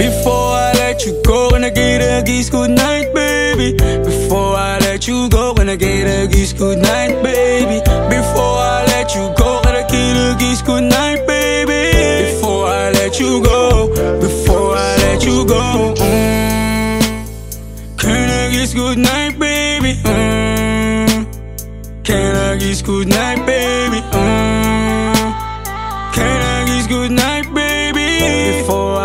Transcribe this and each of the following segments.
Before I let you go, I get a kiss good night, baby? Before I let you go, I get a kiss good night, baby? Before I let you go, I get a kiss good night, baby? Before I let you go, before I let you go, mm. Can I kiss good night, baby? Mm. Can I kiss good night, baby? Mm. Can I kiss good night, baby? Before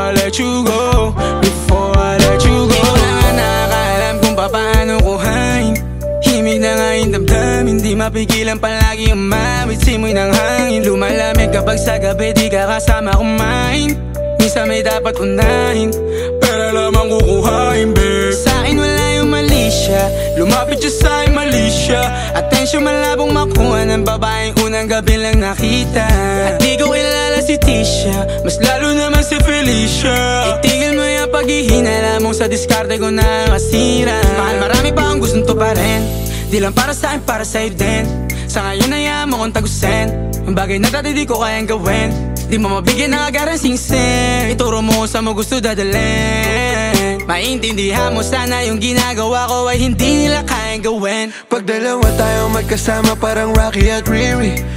yung damdamin, di mapigilan palagi umawit Simoy ng hangin, lumalamig. Kapag sa gabi di ka kasama kumain. Minsan may dapat unahin, pero lamang kukuhain, babe. Sa akin wala yung mali siya, lumapit siya sa akin mali siya Atensyon malabong makuha ng babaeng unang gabi lang nakita. At di ko kilala si Tisha, mas lalo naman si Felicia. Itigil mo yung paghihinala mong sa diskarte ko na masira. Mahal marami pa ang gustong to pa rin Di lang para sa akin, para sa'yo din. Sa ngayon na mo kong tagusin. Ang bagay na dati di ko kayang gawin. Di mo mabigyan ng agarang singsen Ituro mo sa mo gusto dadalhin. Maintindihan mo sana yung ginagawa ko ay hindi nila kayang gawin. Pag dalawa tayo magkasama parang Rocky at Riri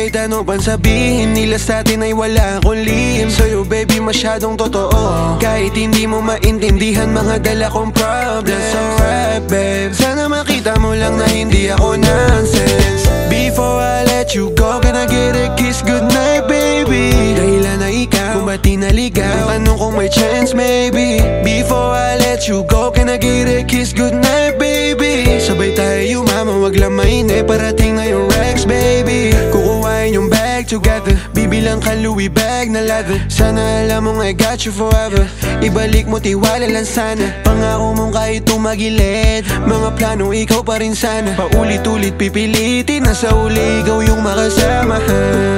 Kahit ano pang sabihin nila sa atin ay wala akong lihim. Sa'yo baby masyadong totoo. Kahit hindi mo maintindihan mga dala kong problems That's alright babe. Sana makita mo lang na hindi ako nonsense. Before I let you go Can I get a kiss? Goodnight baby. Dahilan na ikaw? Kung ba't di naligaw? Tanong kung may chance maybe. Before I let you go Can I get a kiss? Goodnight together. Bibilang ka Louis bag na leather. Sana alam mong I got you forever. Ibalik mo tiwala lang sana. Pangako mong kahit tumagilid Mga plano ikaw pa rin sana. Paulit-ulit pipilitin Na sa uli ikaw yung makasama.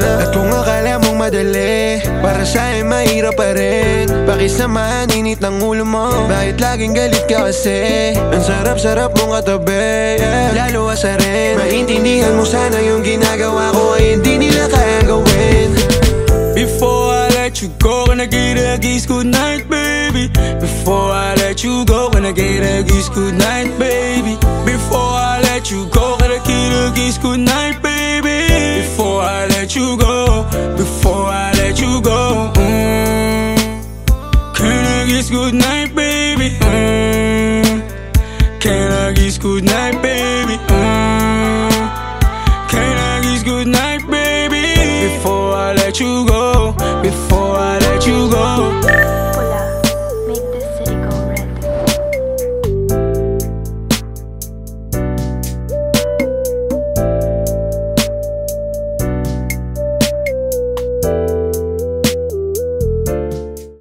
At kung akala mong madali Para sa akin mahirap pa rin Pakisamahan init ng ulo mo Bakit laging galit ka kasi Ang sarap-sarap mong katabi yeah. Lalo asa rin Maintindihan mo sana yung ginagawa ko Ay hindi nila kayang gawin Before I let you go, I get a kiss good night, baby? Before I let you go, I get a kiss good night, baby? Before I let you go, I get a kiss good night, baby? Before I let you go, kiss good night, baby? Mm. Can I kiss good night, baby? Mm. Can I kiss good night, baby? Before I let you go.